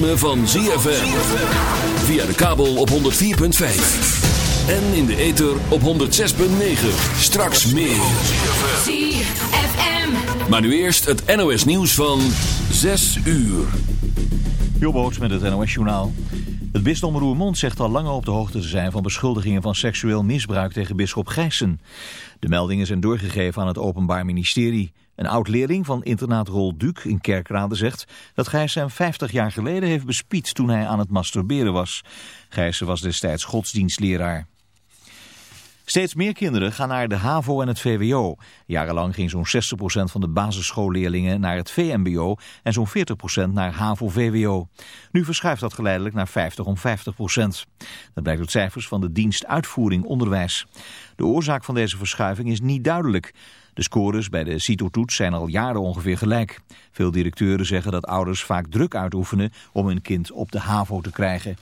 Ritme van ZFM. Via de kabel op 104.5. En in de ether op 106.9. Straks meer. ZFM. Maar nu eerst het NOS nieuws van 6 uur. Jobboot met het NOS Journaal. Het bisdom Roermond zegt al langer op de hoogte te zijn van beschuldigingen van seksueel misbruik tegen bisschop Gijssen. De meldingen zijn doorgegeven aan het Openbaar Ministerie. Een oud-leerling van internaat Rol Duc in Kerkrade zegt dat Gijssen hem 50 jaar geleden heeft bespied toen hij aan het masturberen was. Gijssen was destijds godsdienstleraar. Steeds meer kinderen gaan naar de HAVO en het VWO. Jarenlang ging zo'n 60% van de basisschoolleerlingen naar het VMBO en zo'n 40% naar HAVO-VWO. Nu verschuift dat geleidelijk naar 50 om 50%. Dat blijkt uit cijfers van de dienst Uitvoering Onderwijs. De oorzaak van deze verschuiving is niet duidelijk. De scores bij de CITO-toets zijn al jaren ongeveer gelijk. Veel directeuren zeggen dat ouders vaak druk uitoefenen om hun kind op de HAVO te krijgen.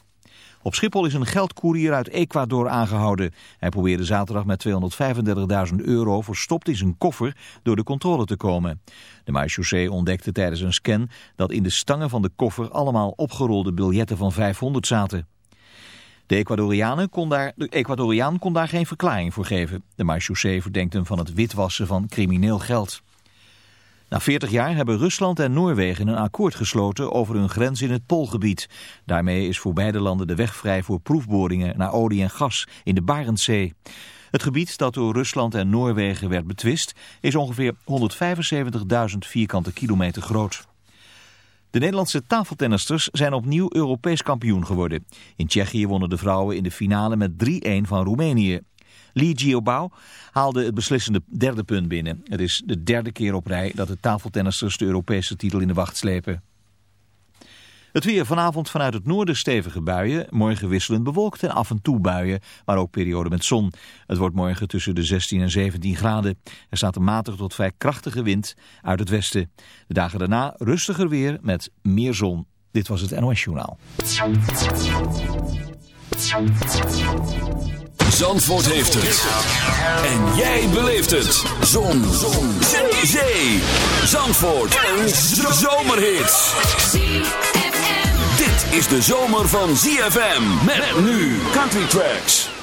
Op Schiphol is een geldkoerier uit Ecuador aangehouden. Hij probeerde zaterdag met 235.000 euro verstopt in zijn koffer door de controle te komen. De marechaussee ontdekte tijdens een scan dat in de stangen van de koffer allemaal opgerolde biljetten van 500 zaten. De, Ecuadorianen kon daar, de Ecuadoriaan kon daar geen verklaring voor geven. De marechaussee verdenkt hem van het witwassen van crimineel geld. Na 40 jaar hebben Rusland en Noorwegen een akkoord gesloten over hun grens in het Poolgebied. Daarmee is voor beide landen de weg vrij voor proefboringen naar olie en gas in de Barentszee. Het gebied dat door Rusland en Noorwegen werd betwist is ongeveer 175.000 vierkante kilometer groot. De Nederlandse tafeltennisters zijn opnieuw Europees kampioen geworden. In Tsjechië wonnen de vrouwen in de finale met 3-1 van Roemenië. Li Jiobao haalde het beslissende derde punt binnen. Het is de derde keer op rij dat de tafeltennisters de Europese titel in de wacht slepen. Het weer vanavond vanuit het noorden stevige buien. Morgen wisselend bewolkt en af en toe buien, maar ook periode met zon. Het wordt morgen tussen de 16 en 17 graden. Er staat een matig tot vrij krachtige wind uit het westen. De dagen daarna rustiger weer met meer zon. Dit was het NOS Journaal. Zandvoort heeft het. En jij beleeft het. Zon. Zon. Zee. Zandvoort. Een zomerhit. Is de zomer van ZFM. Met nu Country Tracks.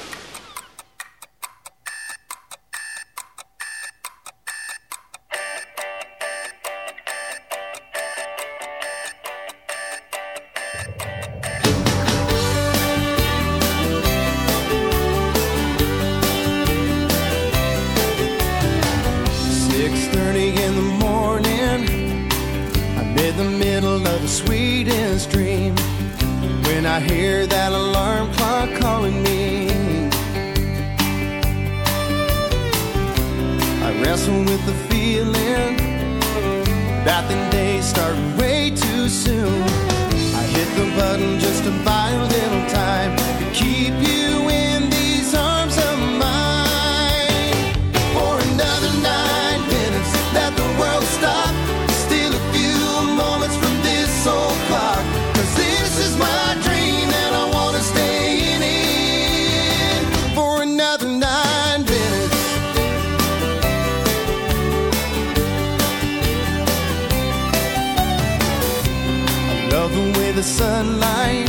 Sunlight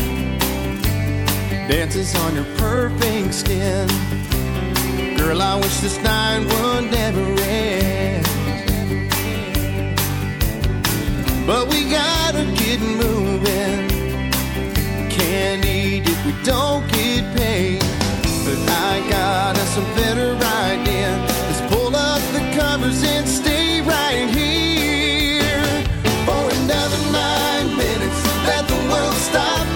dances on your perfect skin. Girl, I wish this night would never end. But we gotta get moving. Can't eat if we don't get paid. But I got us a better idea. Let's pull up the covers and stay stop.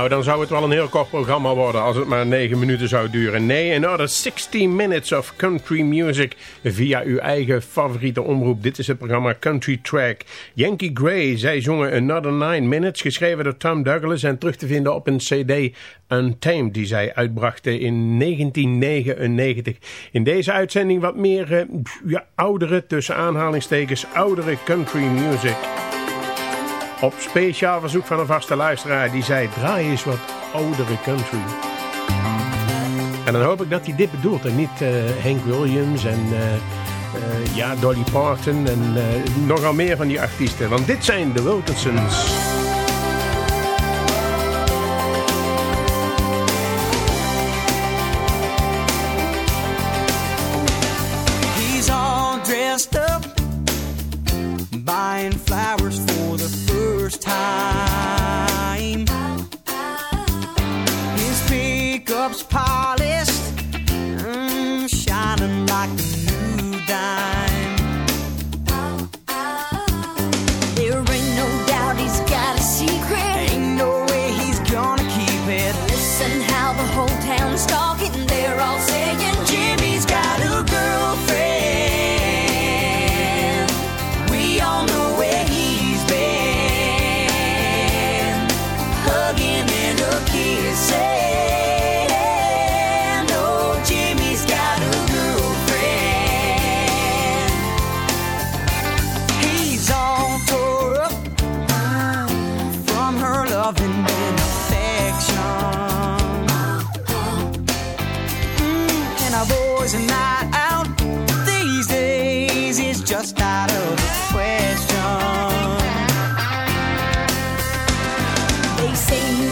Nou, dan zou het wel een heel kort programma worden als het maar 9 minuten zou duren. Nee, another 60 minutes of country music via uw eigen favoriete omroep. Dit is het programma Country Track. Yankee Gray, zij zongen Another 9 Minutes, geschreven door Tom Douglas en terug te vinden op een cd Untamed die zij uitbrachten in 1999. In deze uitzending wat meer eh, ja, oudere, tussen aanhalingstekens, oudere country music. Op speciaal verzoek van een vaste luisteraar die zei: draai eens wat oudere country. En dan hoop ik dat hij dit bedoelt en niet eh, Hank Williams en eh, eh, ja, Dolly Parton en nogal meer van die artiesten. Want dit zijn de Wilkinsons. Pickup's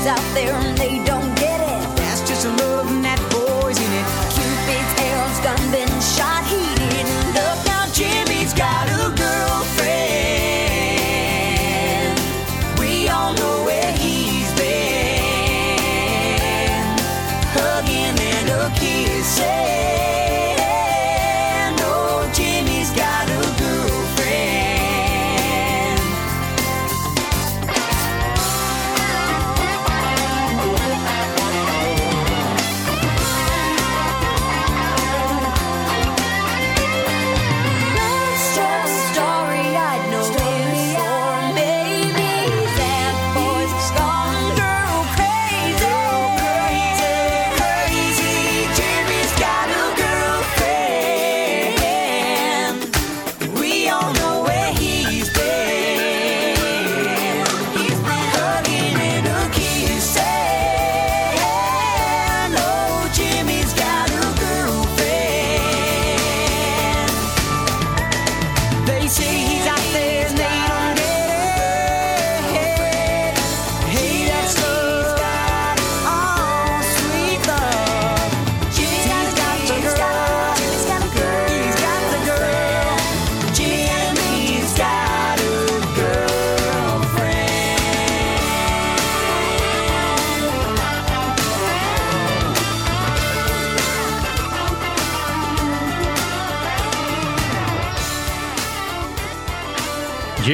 out there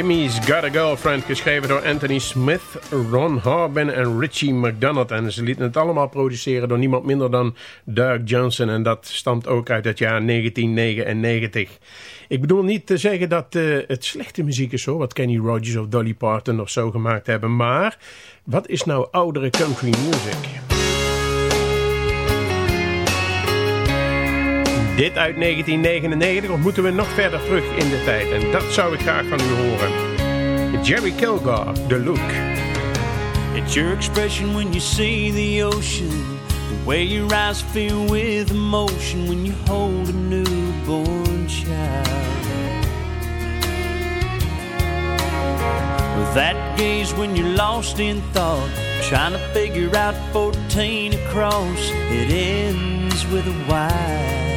Jimmy's Got a Girlfriend, geschreven door Anthony Smith, Ron Harbin en Richie McDonough. En ze lieten het allemaal produceren door niemand minder dan Doug Johnson. En dat stamt ook uit het jaar 1999. Ik bedoel niet te zeggen dat uh, het slechte muziek is, hoor, wat Kenny Rogers of Dolly Parton of zo gemaakt hebben. Maar wat is nou oudere country music? Dit uit 1999 of moeten we nog verder terug in de tijd? En dat zou ik graag van u horen. Jerry Kilgore, The Look. It's your expression when you see the ocean. The way your eyes fill with emotion when you hold a newborn child. With that gaze when you're lost in thought, trying to figure out 14 across, it ends with a Y.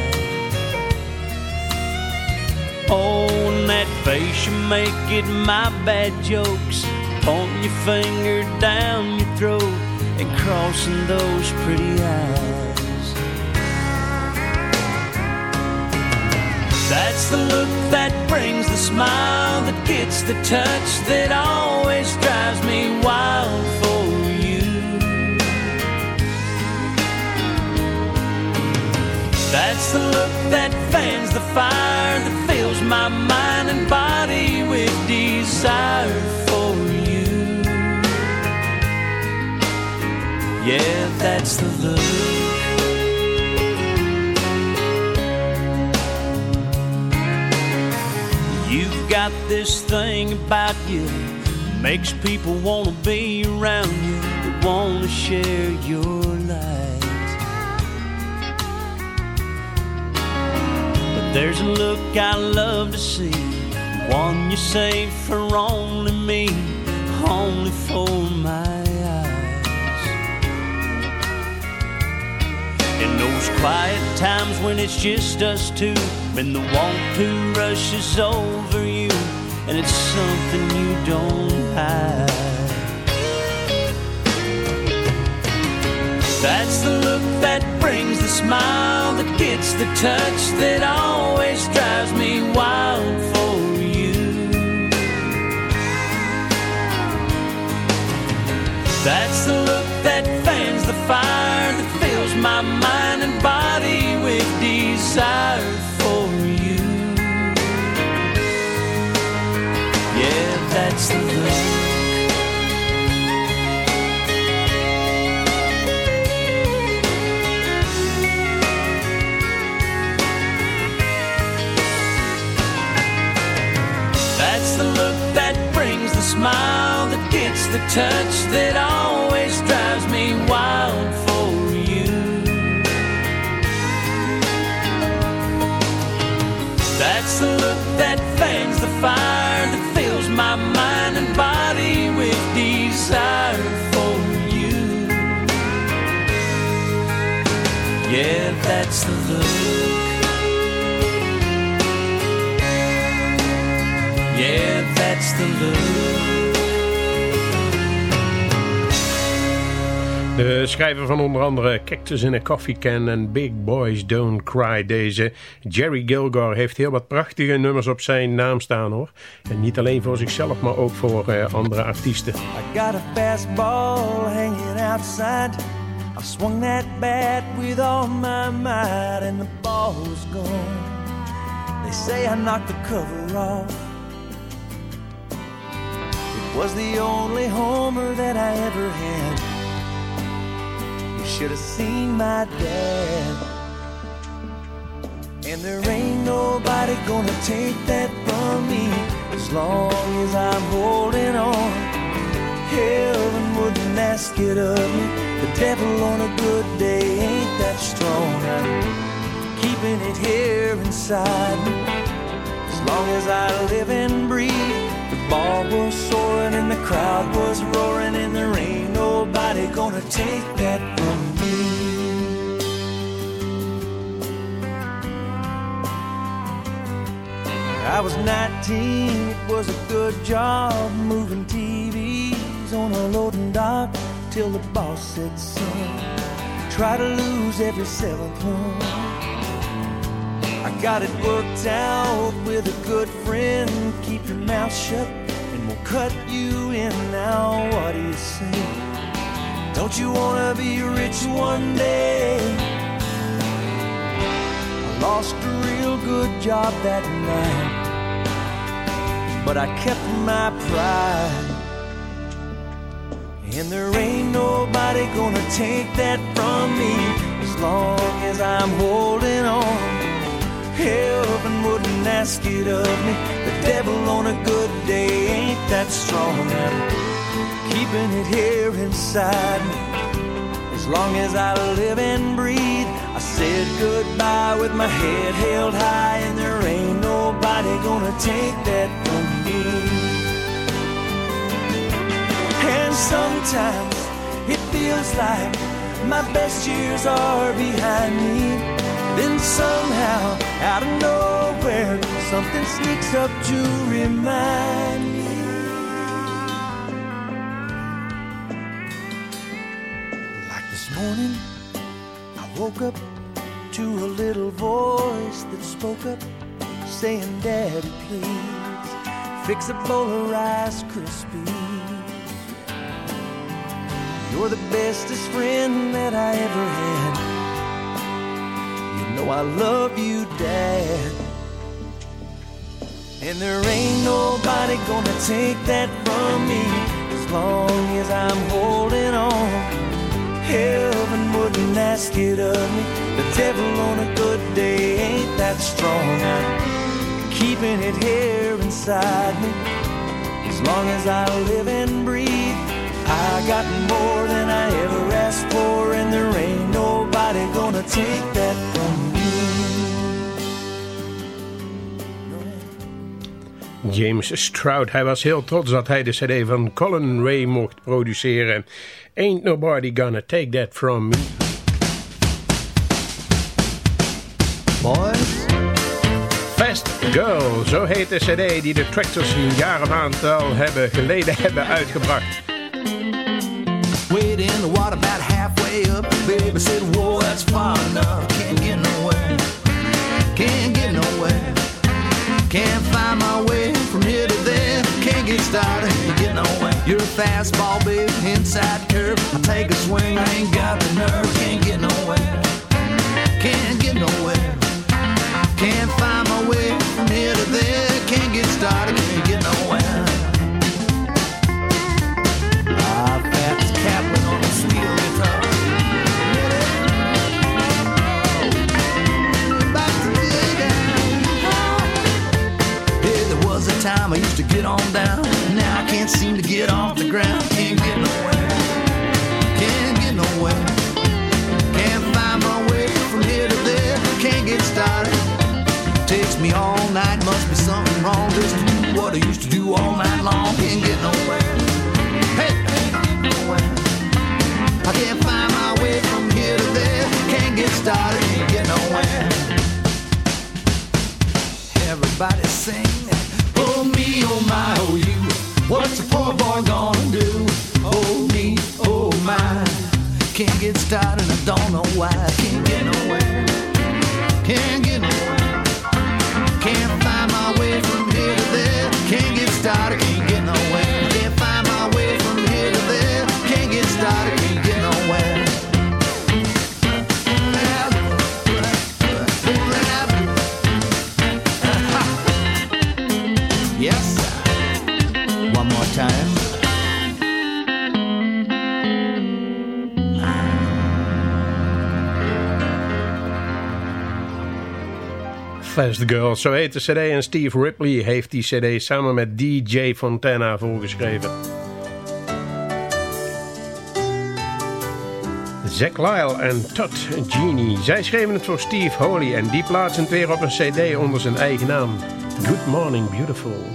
Oh, that face you make it my bad jokes. Pointing your finger down your throat and crossing those pretty eyes. That's the look that brings the smile that gets the touch that always drives me wild for you. That's the look that fans the fire that fills my mind and body with desire for you. Yeah, that's the look. You've got this thing about you makes people want to be around you, that want to share your there's a look I love to see, one you save for only me, only for my eyes. In those quiet times when it's just us two, when the want to rushes over you, and it's something you don't hide. That's the look that brings the smile that gets the touch that always drives me wild for you. That's the look that fans the fire that fills my mind and body with desire the touch that always drives me wild for you. That's the look that fans the fire that fills my mind and body with desire for you. Yeah, that's the look. Yeah, that's the look. De schrijver van onder andere Cactus in a Coffee Can en Big Boys Don't Cry. Deze Jerry Gilgore heeft heel wat prachtige nummers op zijn naam staan hoor. En niet alleen voor zichzelf, maar ook voor eh, andere artiesten. I got a fastball hanging outside. I swung that bat with all my might, and the ball's gone. They say I knocked the cover off. It was the only homer that I ever had. Should have seen my dad. And there ain't nobody gonna take that from me as long as I'm holding on. Heaven wouldn't ask it of me. The devil on a good day ain't that strong. Keeping it here inside me. As long as I live and breathe, the ball was soaring and the crowd was roaring, and there ain't nobody gonna take that from me. I was 19, it was a good job moving TVs on a loading dock till the boss said, son, try to lose every seventh one. I got it worked out with a good friend. Keep your mouth shut and we'll cut you in now. What do you say? Don't you wanna be rich one day? I lost a real good job that night, but I kept my pride. And there ain't nobody gonna take that from me as long as I'm holding on. Heaven wouldn't ask it of me. The devil on a good day ain't that strong. I'm keeping it here inside me. As long as I live and breathe, I said goodbye with my head held high, and there ain't nobody gonna take that from me. And sometimes it feels like my best years are behind me. Then somehow, out of nowhere, something sneaks up to remind me. Like this morning, I woke up to a little voice that spoke up, saying, Daddy, please fix a bowl of Rice Krispies. You're the bestest friend that I ever had. You know I love you, Dad. And there ain't nobody gonna take that from me as long as I'm holding on. Heaven wouldn't ask it of me. The devil on a good day ain't that strong. Keeping it here inside me as long as I live and breathe. I got more than I ever asked for, and there ain't nobody gonna take that from me. James Stroud, hij was heel trots dat hij de cd van Colin Ray mocht produceren. Ain't nobody gonna take that from me. Girl, zo heet de cd die de Tractors een jaar of aantal hebben geleden hebben uitgebracht. Wade in the water about halfway up. Baby said, Whoa, that's far enough. Can't get nowhere. Can't get nowhere. Can't find my way from here to there. Can't get started. Get nowhere. You're a fastball, baby. Inside curve. I take a swing. I ain't got the nerve. Can't get nowhere. Can't get nowhere. Girl, zo heet de cd en Steve Ripley heeft die cd samen met DJ Fontana voorgeschreven. Zack Lyle en Todd Genie. Zij schreven het voor Steve Holy en die plaatsen het weer op een cd onder zijn eigen naam. Good Morning Beautiful.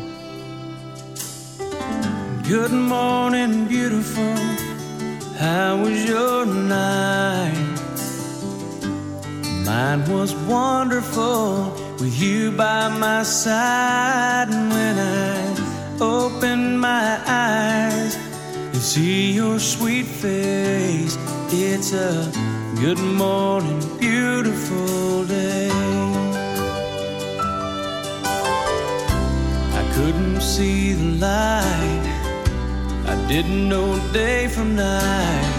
Good morning, beautiful. How was your night? Mine was wonderful with you by my side. And when I open my eyes and see your sweet face, it's a good morning, beautiful day. I couldn't see the light. I didn't know day from night.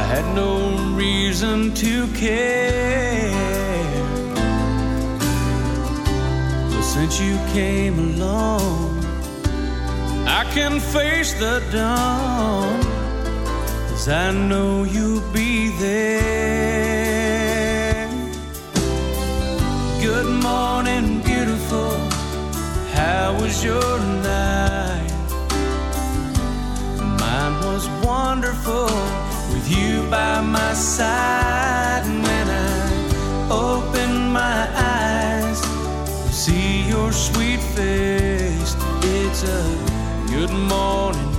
I had no reason to care. Since you came along, I can face the dawn. Cause I know you'll be there. Good morning, beautiful. How was your night? Mine was wonderful with you by my side. And when I open my eyes, see your sweet face. It's a good morning,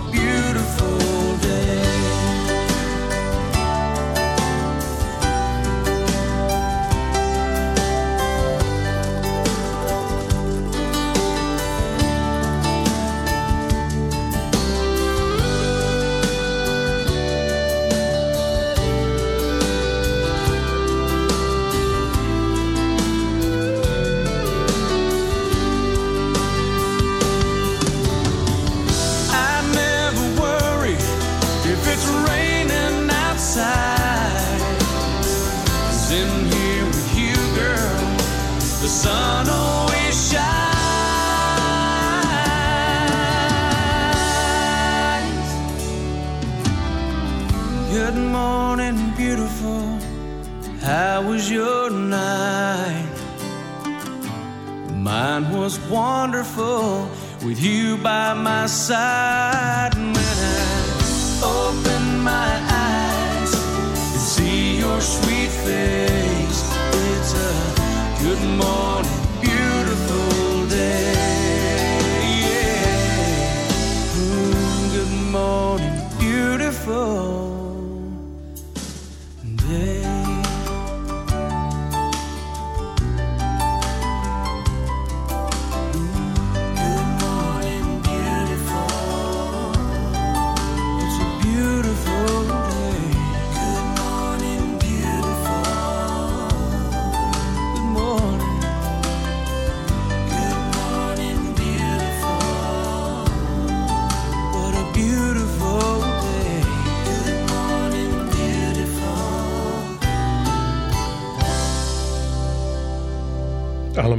wonderful with you by my side. And when I open my eyes and see your sweet face, it's a good morning, beautiful day. Yeah. Mm, good morning, beautiful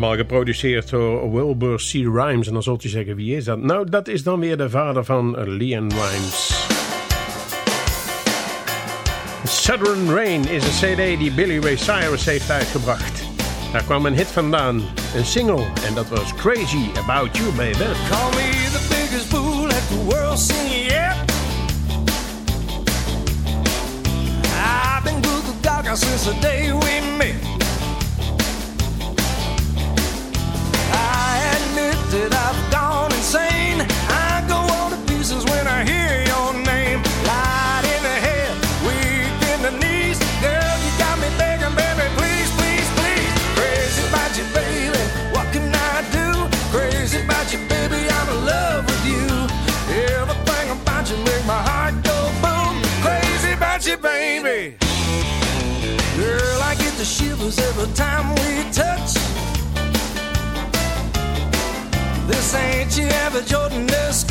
Geproduceerd door Wilbur C. Rhymes. En dan zult je zeggen, wie is dat? Nou, dat is dan weer de vader van Leon Rhymes. Southern Rain is een cd die Billy Ray Cyrus heeft uitgebracht. Daar kwam een hit vandaan, een single. En dat was Crazy About You, baby. Call me the biggest fool at the world scene yet. I've been Google Gaga since the day we met. That I've ain't your average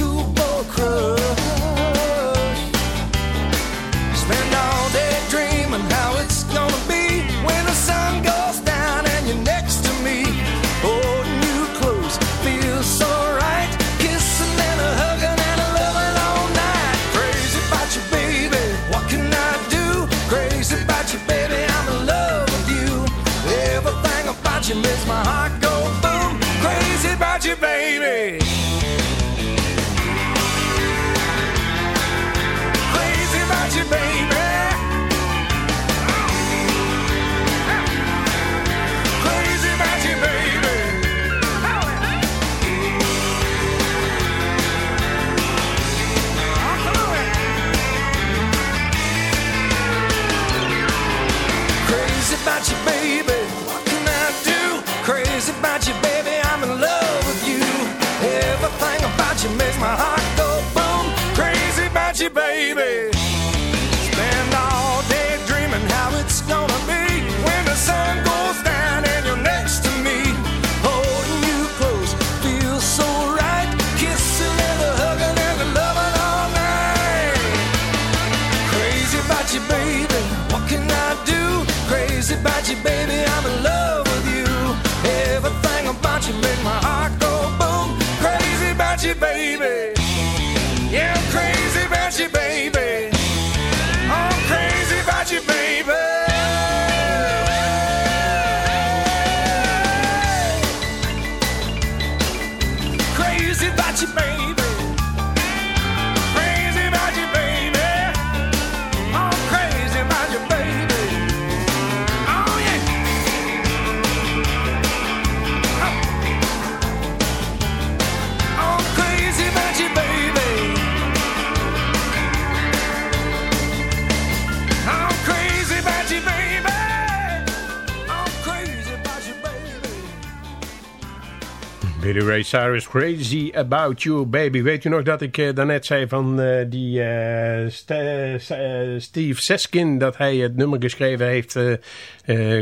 Billy Ray Cyrus, Crazy About You Baby. Weet u nog dat ik eh, daarnet zei van eh, die eh, eh, Steve Seskin... dat hij het nummer geschreven heeft...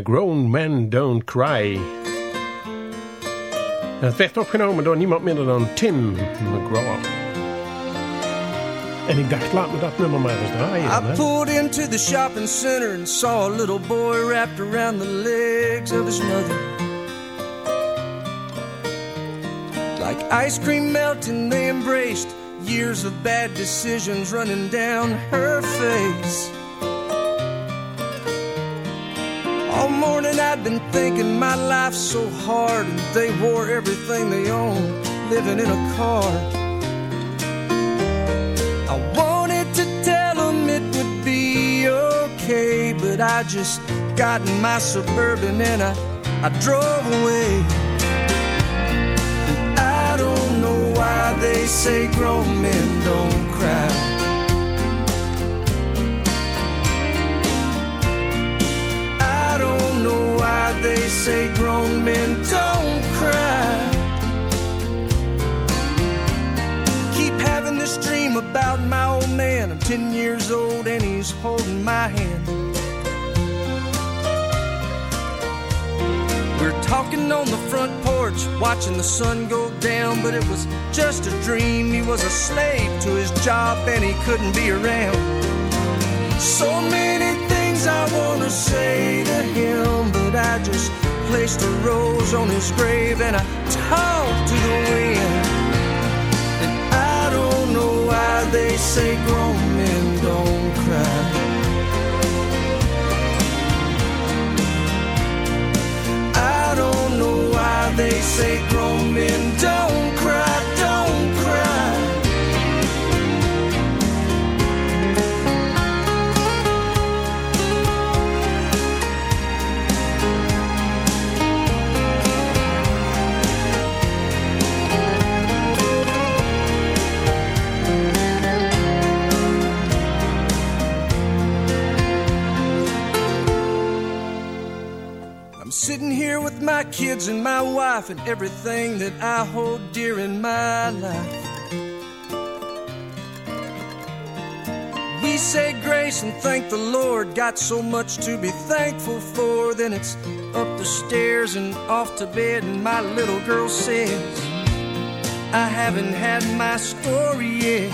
Grown Men Don't Cry. Het werd opgenomen door niemand minder dan Tim McGraw. En ik dacht, laat me dat nummer maar eens draaien. I hè. pulled into the shopping center and saw a little boy wrapped around the legs of his mother. Like ice cream melting, they embraced years of bad decisions running down her face. All morning I'd been thinking my life's so hard, and they wore everything they owned, living in a car. I wanted to tell them it would be okay, but I just got in my suburban and I, I drove away. Why they say grown men don't cry. I don't know why they say grown men don't cry. keep having this dream about my old man. I'm 10 years old and he's holding my hand. Talking on the front porch, watching the sun go down, but it was just a dream. He was a slave to his job and he couldn't be around. So many things I want to say to him, but I just placed a rose on his grave and I talked to the wind. And I don't know why they say grown men don't cry. They say grown men don't cry, my kids and my wife and everything that I hold dear in my life. We say grace and thank the Lord. Got so much to be thankful for. Then it's up the stairs and off to bed, and my little girl says, I haven't had my story yet.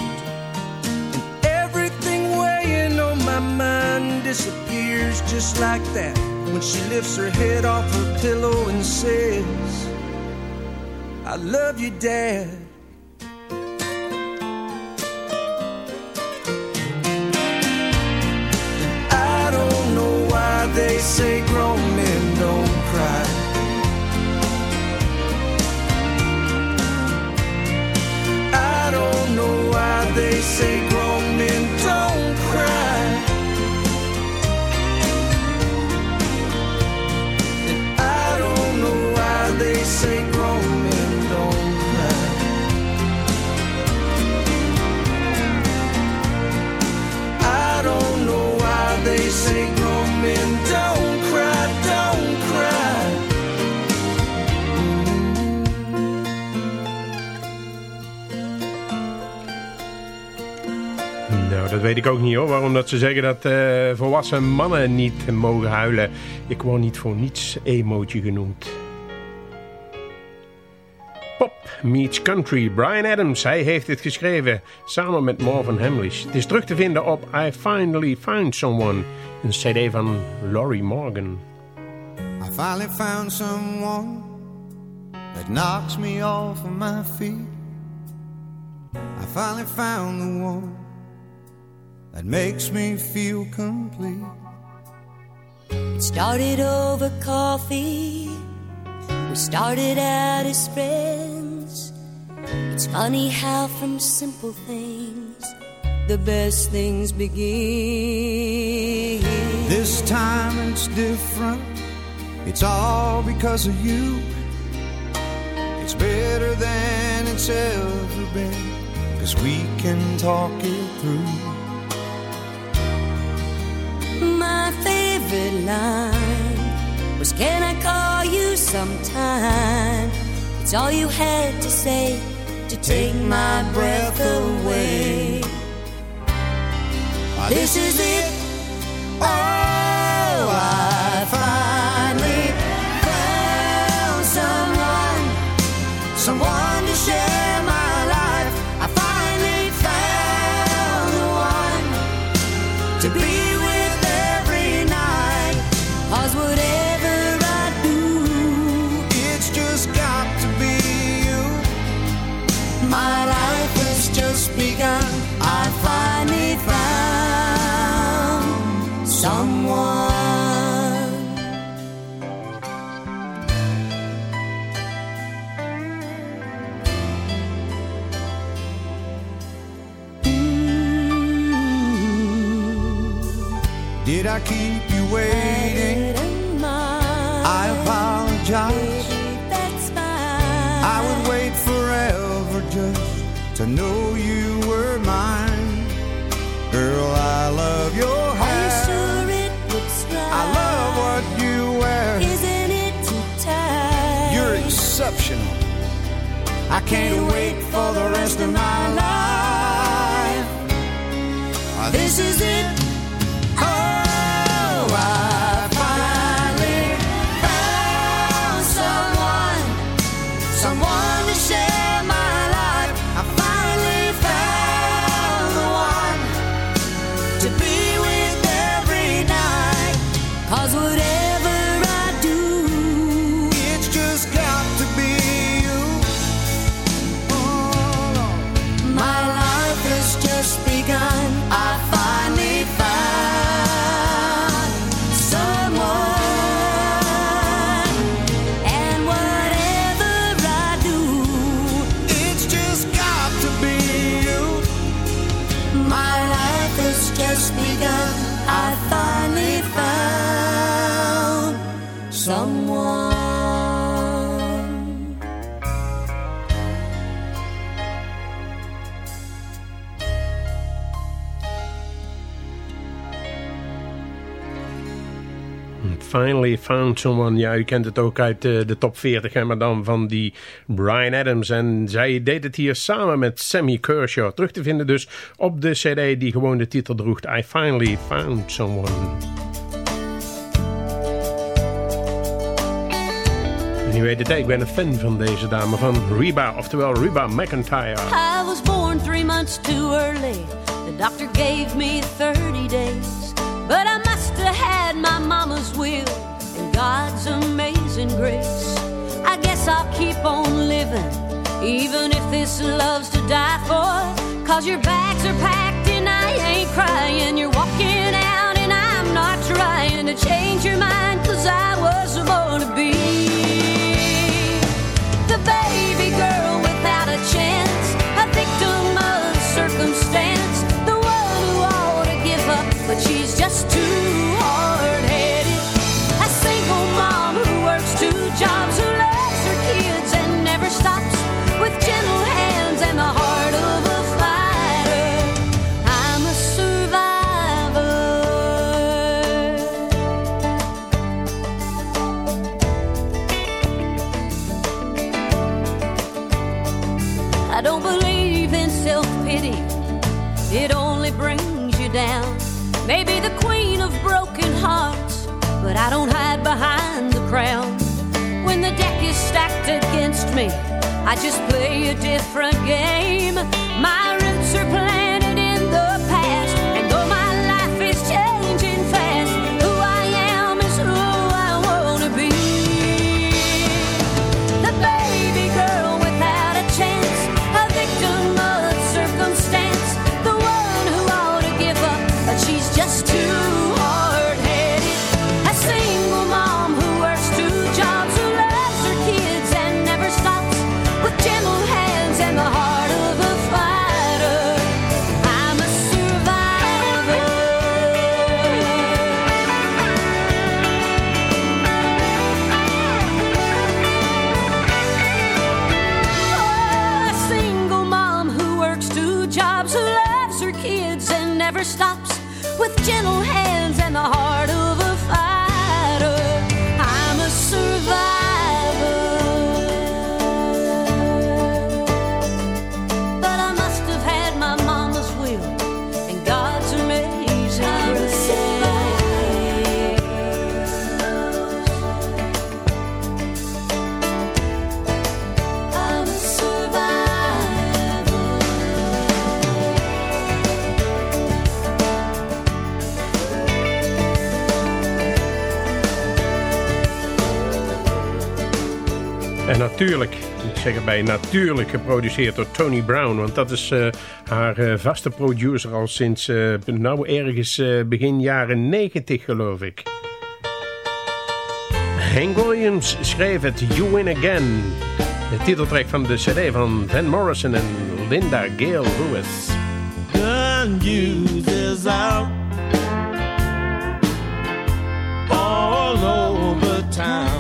And everything weighing on my mind disappears just like that when she lifts her head off her pillow and says, I love you, Dad. I don't know why they say grown men don't cry. I don't know why they say grown weet ik ook niet hoor. Waarom dat ze zeggen dat eh, volwassen mannen niet mogen huilen. Ik word niet voor niets emoji genoemd. Pop meets country. Brian Adams, hij heeft dit geschreven samen met Marvin Hamlish. Het is terug te vinden op I Finally Found Someone, een cd van Laurie Morgan. I finally found someone that knocks me off of my feet. I finally found the one that makes me feel complete. It started over coffee. We started out as friends. It's funny how from simple things the best things begin. This time it's different. It's all because of you. It's better than it's ever been. Cause we can talk it through. Was Can I call you sometime? It's all you had to say to take my breath away. This is it. Rest of my life. This is it. Finally Found Someone. Ja, u kent het ook uit eh, de top 40, hè, maar dan van die Brian Adams. En zij deed het hier samen met Sammy Kershaw. Terug te vinden dus op de cd die gewoon de titel droeg. I Finally Found Someone. En u weet het, ik ben een fan van deze dame, van Reba, oftewel Reba McIntyre. I was born three months too early. The doctor gave me 30 days. But I must have had my mama's will and God's amazing grace. I guess I'll keep on living, even if this love's to die for. Cause your bags are packed and I ain't crying. You're walking out and I'm not trying to change your mind. Cause I was born to be En natuurlijk, ik zeg erbij, natuurlijk geproduceerd door Tony Brown. Want dat is eh, haar eh, vaste producer al sinds, eh, nou ergens begin jaren 90 geloof ik. Hank Williams schreef het You Win Again. De titeltrack van de cd van Van Morrison en Linda Gale Lewis. gun is out all over town.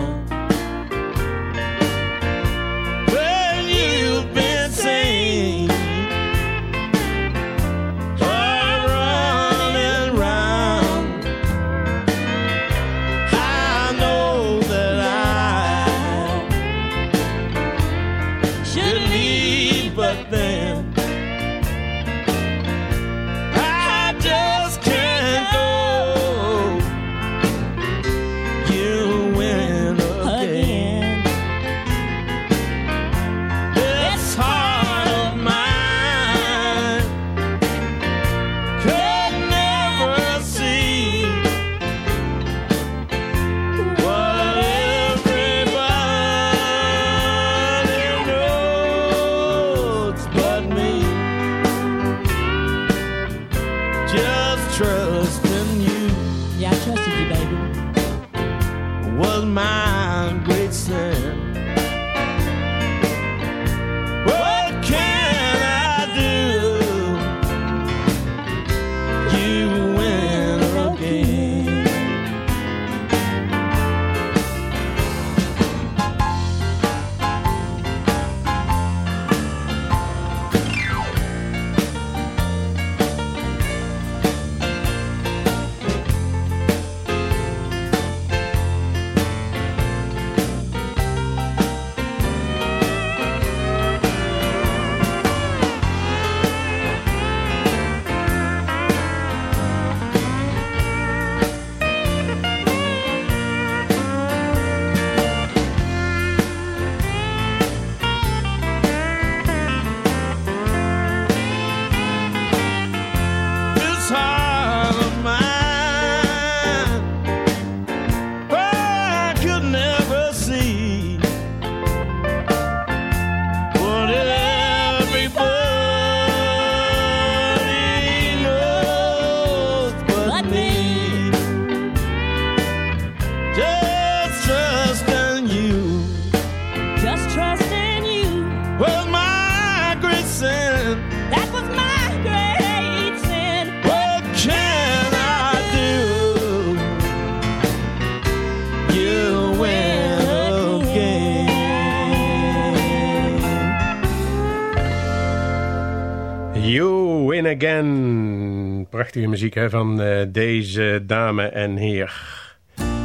Muziek hè, van eh, deze dame en heer.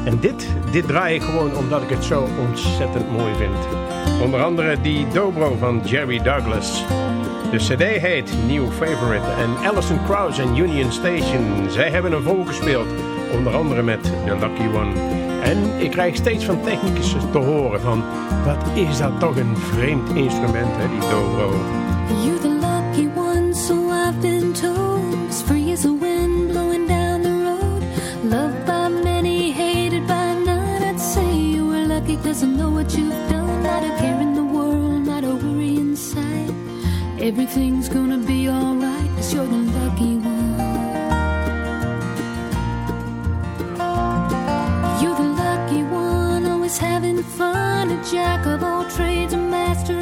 En dit, dit draai ik gewoon omdat ik het zo ontzettend mooi vind. Onder andere die dobro van Jerry Douglas. De cd heet New Favorite. En Alison Krauss en Union Station, zij hebben hem volgespeeld. Onder andere met The Lucky One. En ik krijg steeds van technicus te horen van... wat is dat toch een vreemd instrument, hè, die dobro. Free a wind blowing down the road. Loved by many, hated by none. I'd say you were lucky cause I know what you've done. Not a care in the world, not a worry inside. Everything's gonna be alright cause you're the lucky one. You're the lucky one, always having fun. A jack of all trades, a master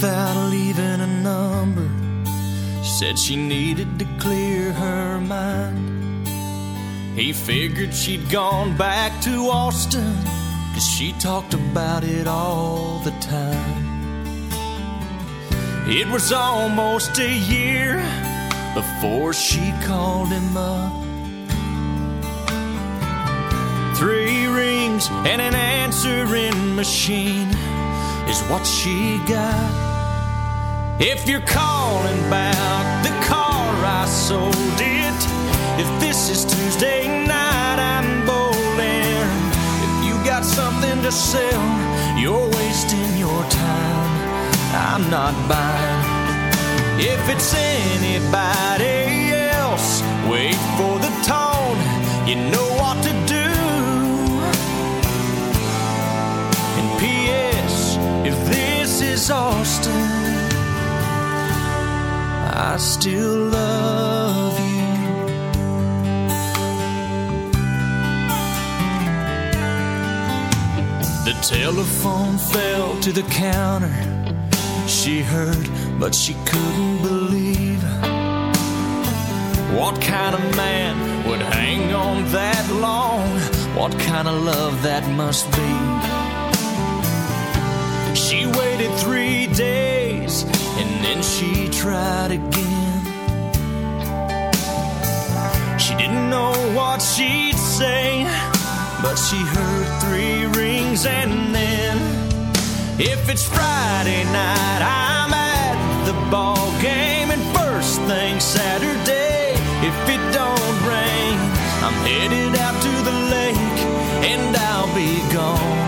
without leaving a number. Said she needed to clear her mind. He figured she'd gone back to Austin, cause she talked about it all the time. It was almost a year before she called him up. Three rings and an answering machine is what she got. If you're calling about the car I sold it, if this is Tuesday night I'm bowling, if you got something to sell, you're wasting your time. I'm not buying. If it's anybody else, wait for the tone. You know what to do. And P.S. If this is Austin, I still love you. The telephone fell to the counter. She heard, but she couldn't believe. What kind of man would hang on that long? What kind of love that must be? Tried again. She didn't know what she'd say, but she heard three rings and then. If it's Friday night, I'm at the ball game, and first thing Saturday, if it don't rain, I'm headed out to the lake, and I'll be gone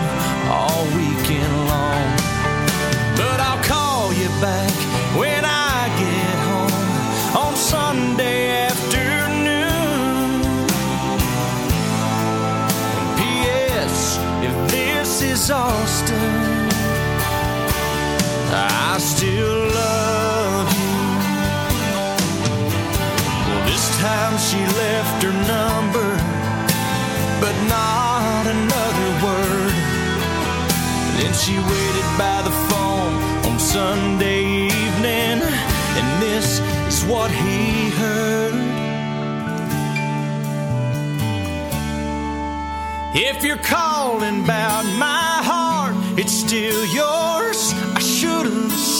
all weekend long. But I'll call you back when I still love you. This time she left her number, but not another word. Then she waited by the phone on Sunday evening, and this is what he heard. If you're calling about my heart, it's still yours.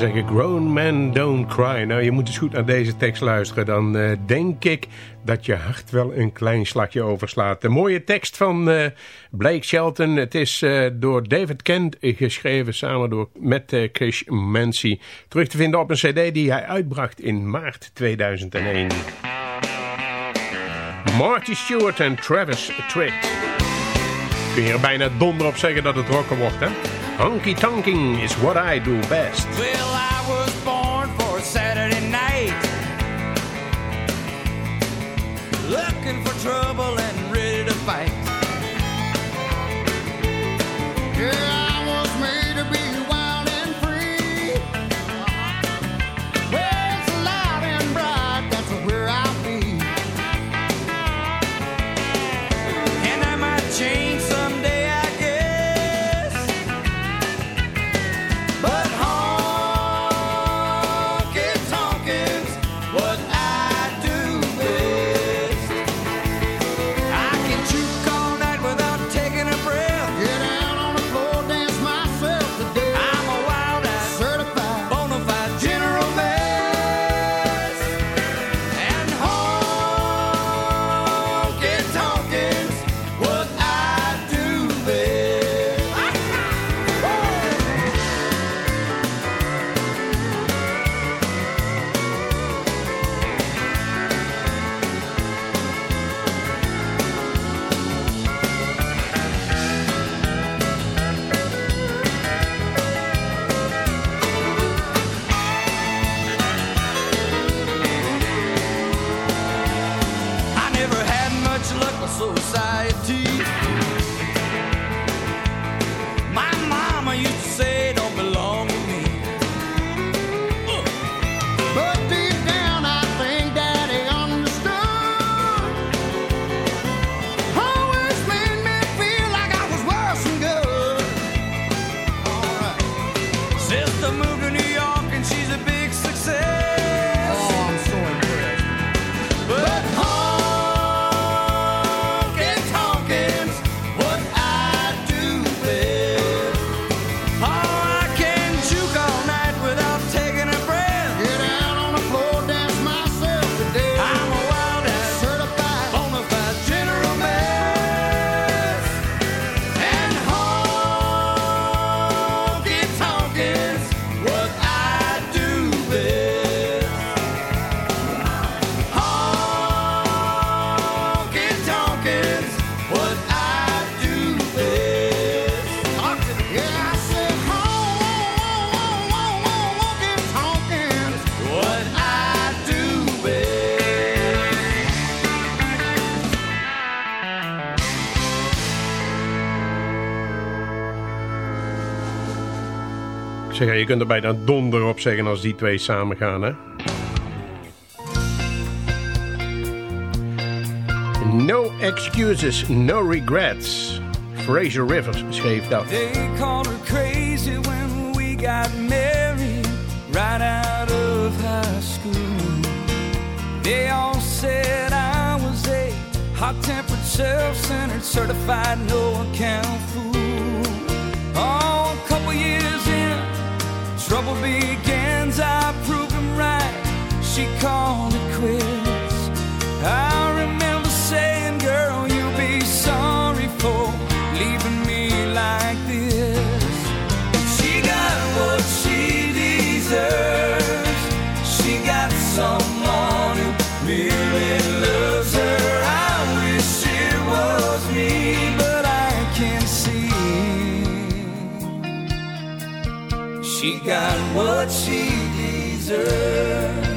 zeggen Grown Men Don't Cry. Nou, je moet eens goed naar deze tekst luisteren. Dan eh, denk ik dat je hart wel een klein slagje overslaat. De mooie tekst van eh, Blake Shelton. Het is eh, door David Kent geschreven samen door, met uh, Chris Mancy. Terug te vinden op een cd die hij uitbracht in maart 2001. Marty Stewart en Travis Tritt. Kun je er bijna donder op zeggen dat het rocken wordt, hè? Honky tonking is what I do best. Well, I was born for a Saturday night. Looking for trouble and zeg, je kunt er bijna donder op zeggen als die twee samen gaan, hè? No excuses, no regrets. Fraser Rivers schreef dat. They called her crazy when we got married, right out of high school. They all said I was a hot-tempered, self-centered, certified no-account fool. Oh, trouble begins. I proved them right. She called it quits. I what she deserves.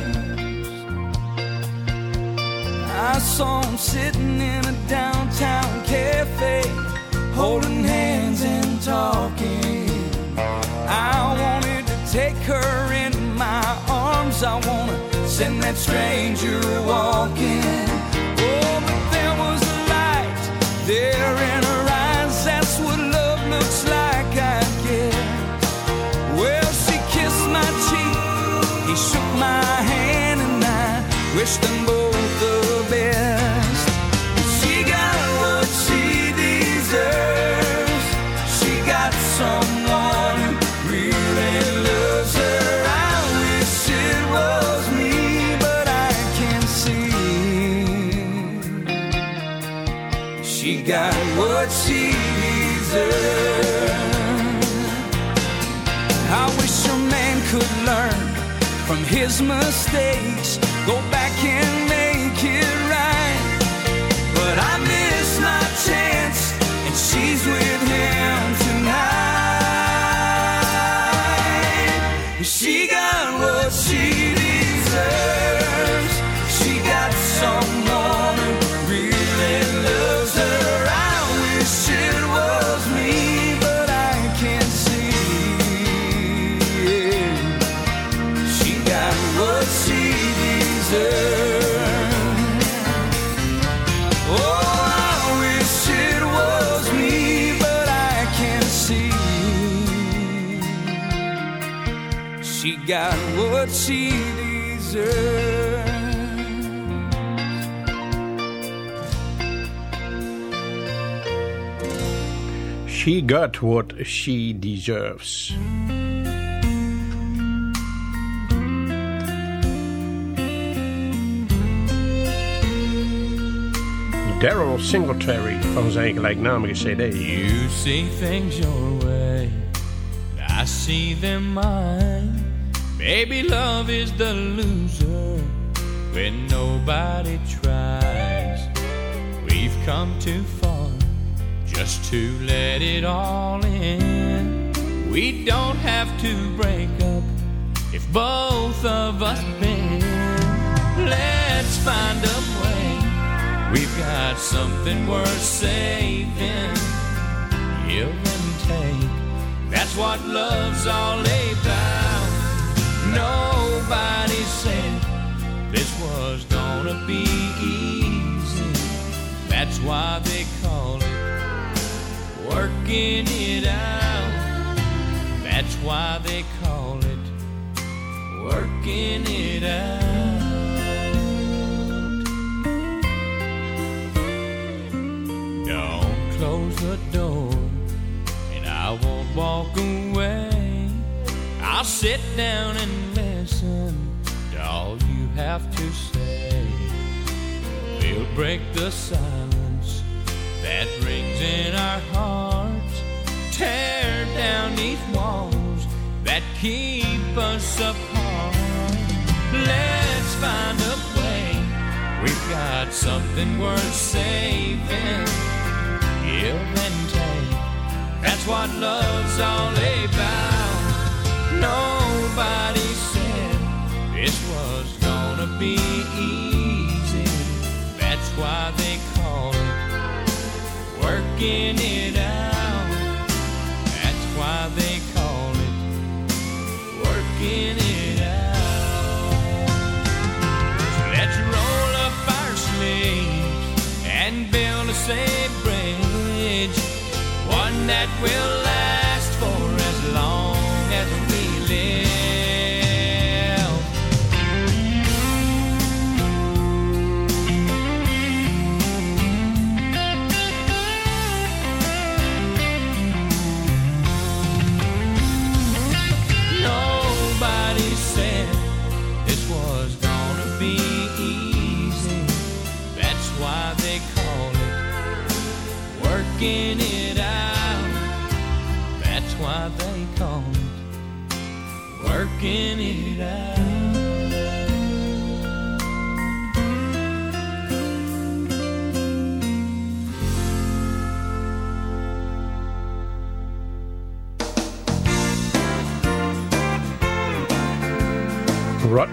I saw him sitting in a downtown cafe, holding hands and talking. I wanted to take her in my arms. I wanna send that stranger walking. Oh, but there was a light there in wish them both the best. She got what she deserves. She got someone who really loves her. I wish it was me, but I can't see. She got what she deserves. I wish a man could learn from his mistakes go back and make it right. Got what she deserves. She got what she deserves. Daryle Singletary van zijn gelijknamige cd. You see things your way, I see them mine. Baby, love is the loser when nobody tries. We've come too far just to let it all in. We don't have to break up if both of us bend. Let's find a way. We've got something worth saving. Give and take. That's what love's all about. Nobody said this was gonna be easy. That's why they call it working it out. That's why they call it working it out. Don't close the door, and I won't walk away. I'll sit down and listen to all you have to say. We'll break the silence that rings in our hearts. Tear down these walls that keep us apart. Let's find a way. We've got something worth saving. Give and take. That's what love's all about. Nobody said this was gonna be easy. That's why they call it working it out. That's why they call it working it out. So let's roll up our sleeves and build a safe bridge, one that will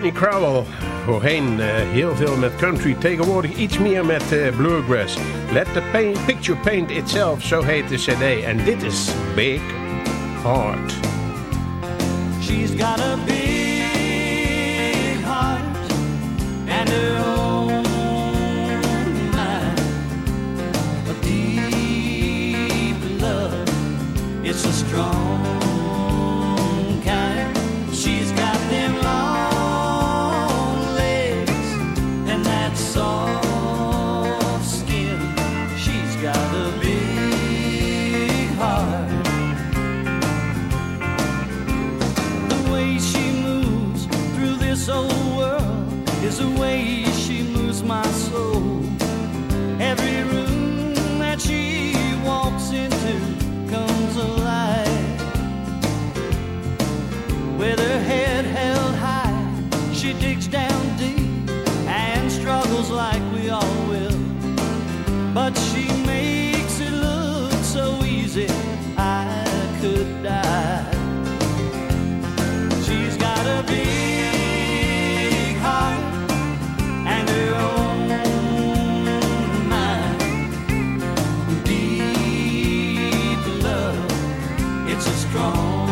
Rodney Crowell. Voorheen eh, heel veel met country, tegenwoordig iets meer met eh, bluegrass. Let the paint, picture paint itself, zo heet de cd. En dit is Big Heart. She's got a big heart and her own mind. A deep love, it's a strong It's just gone.